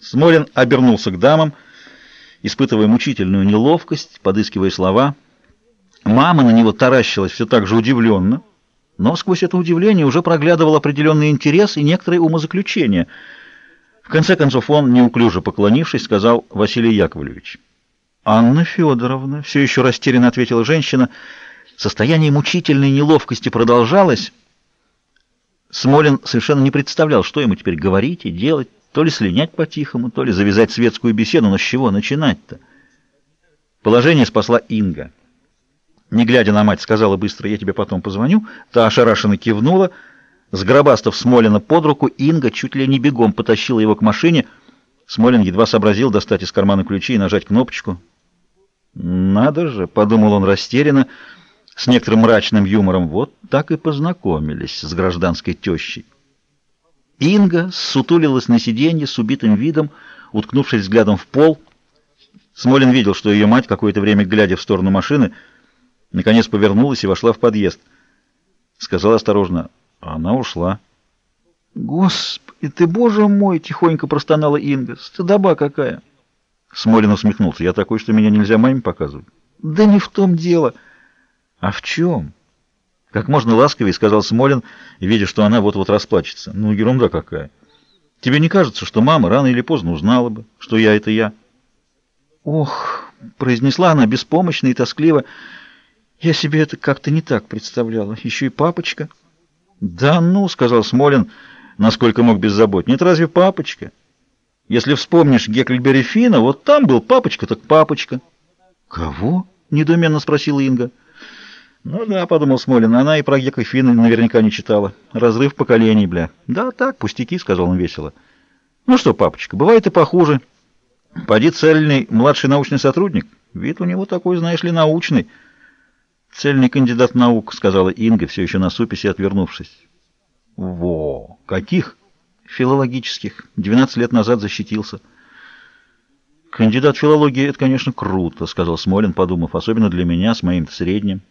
Смолин обернулся к дамам, испытывая мучительную неловкость, подыскивая слова. Мама на него таращилась все так же удивленно, но сквозь это удивление уже проглядывал определенный интерес и некоторые умозаключения. В конце концов он, неуклюже поклонившись, сказал Василий Яковлевич. «Анна Федоровна», — все еще растерянно ответила женщина, — состояние мучительной неловкости продолжалось. Смолин совершенно не представлял, что ему теперь говорить и делать. То ли слинять по-тихому, то ли завязать светскую беседу, но с чего начинать-то? Положение спасла Инга. Не глядя на мать, сказала быстро, я тебе потом позвоню. Та ошарашенно кивнула. Сгробастав Смолина под руку, Инга чуть ли не бегом потащила его к машине. Смолин едва сообразил достать из кармана ключи и нажать кнопочку. «Надо же!» — подумал он растерянно, с некоторым мрачным юмором. «Вот так и познакомились с гражданской тещей». Инга сутулилась на сиденье с убитым видом, уткнувшись взглядом в пол. Смолин видел, что ее мать, какое-то время глядя в сторону машины, наконец повернулась и вошла в подъезд. Сказал осторожно, она ушла. «Господи ты, боже мой!» — тихонько простонала Инга. «Стыдоба какая!» Смолин усмехнулся. «Я такой, что меня нельзя маме показывать». «Да не в том дело». «А в чем?» Как можно ласковее сказал Смолин, видя, что она вот-вот расплачется. Ну, ерунда какая. Тебе не кажется, что мама рано или поздно узнала бы, что я — это я? Ох, произнесла она беспомощно и тоскливо. Я себе это как-то не так представляла. Еще и папочка. Да ну, сказал Смолин, насколько мог беззаботнее. Нет, разве папочка? Если вспомнишь Гекльбери Фина, вот там был папочка, так папочка. Кого? Недоуменно спросила Инга. Ну да, подумал Смолин, она и про Гека Финна наверняка не читала. Разрыв поколений, бля. Да так, пустяки, сказал он весело. Ну что, папочка, бывает и похуже. Поди цельный младший научный сотрудник. Вид у него такой, знаешь ли, научный. Цельный кандидат наук, сказала Инга, все еще на суписи отвернувшись. Во, каких? Филологических. Двенадцать лет назад защитился. Кандидат филологии — это, конечно, круто, сказал Смолин, подумав, особенно для меня с моим средним.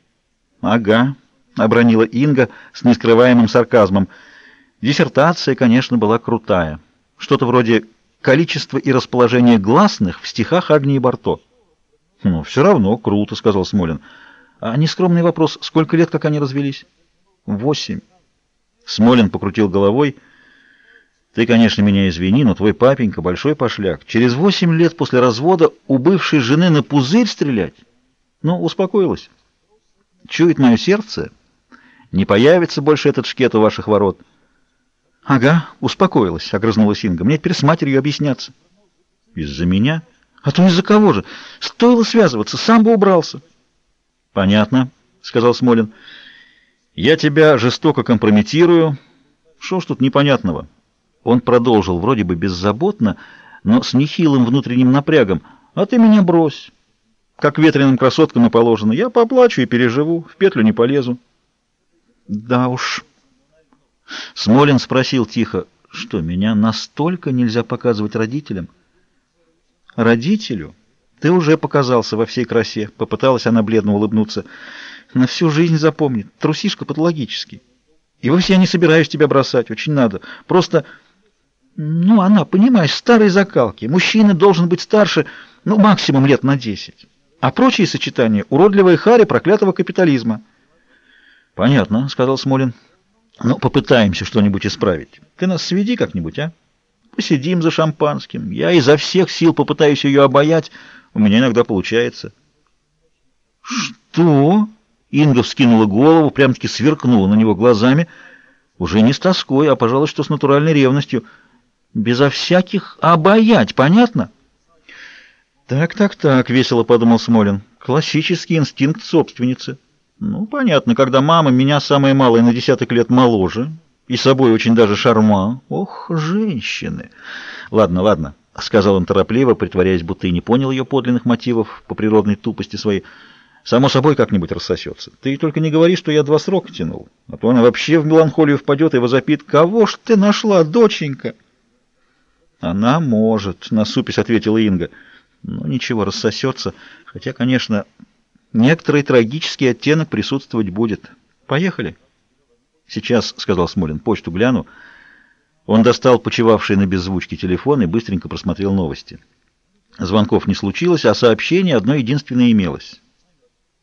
«Ага», — обронила Инга с нескрываемым сарказмом. Диссертация, конечно, была крутая. Что-то вроде «Количество и расположение гласных в стихах Агнии Барто». «Ну, все равно круто», — сказал Смолин. «А нескромный вопрос, сколько лет, как они развелись?» «Восемь». Смолин покрутил головой. «Ты, конечно, меня извини, но твой папенька большой пошляк. Через восемь лет после развода у бывшей жены на пузырь стрелять?» «Ну, успокоилась». Чует мое сердце, не появится больше этот шкет у ваших ворот. — Ага, успокоилась, — огрызнулась Инга. — Мне теперь с матерью объясняться. — Из-за меня? А то из-за кого же? Стоило связываться, сам бы убрался. — Понятно, — сказал Смолин. — Я тебя жестоко компрометирую. Что ж тут непонятного? Он продолжил вроде бы беззаботно, но с нехилым внутренним напрягом. — А ты меня брось. Как ветреным красоткам и положено. Я поплачу и переживу, в петлю не полезу. Да уж. Смолин спросил тихо, что меня настолько нельзя показывать родителям? Родителю? Ты уже показался во всей красе. Попыталась она бледно улыбнуться. На всю жизнь запомнит. Трусишка патологический. И вовсе я не собираюсь тебя бросать. Очень надо. Просто... Ну, она, понимаешь, старой закалки. Мужчина должен быть старше, ну, максимум лет на десять. А прочие сочетания — уродливая хари проклятого капитализма. — Понятно, — сказал Смолин. — Ну, попытаемся что-нибудь исправить. Ты нас сведи как-нибудь, а? Посидим за шампанским. Я изо всех сил попытаюсь ее обаять. У меня иногда получается. — Что? — Инга вскинула голову, прям-таки сверкнула на него глазами. Уже не с тоской, а, пожалуй, что с натуральной ревностью. Безо всяких обаять, понятно? — «Так, так, так», — весело подумал Смолин. «Классический инстинкт собственницы. Ну, понятно, когда мама меня самое малое на десяток лет моложе, и собой очень даже шарма. Ох, женщины!» «Ладно, ладно», — сказал он торопливо, притворяясь, будто и не понял ее подлинных мотивов по природной тупости своей. «Само собой как-нибудь рассосется. Ты только не говори, что я два срока тянул, а то она вообще в меланхолию впадет и возопит. Кого ж ты нашла, доченька?» «Она может», — насупись ответила Инга. Ну, ничего, рассосется. Хотя, конечно, некоторый трагический оттенок присутствовать будет. Поехали. Сейчас, — сказал Смолин, — почту гляну. Он достал почевавший на беззвучке телефон и быстренько просмотрел новости. Звонков не случилось, а сообщение одно единственное имелось.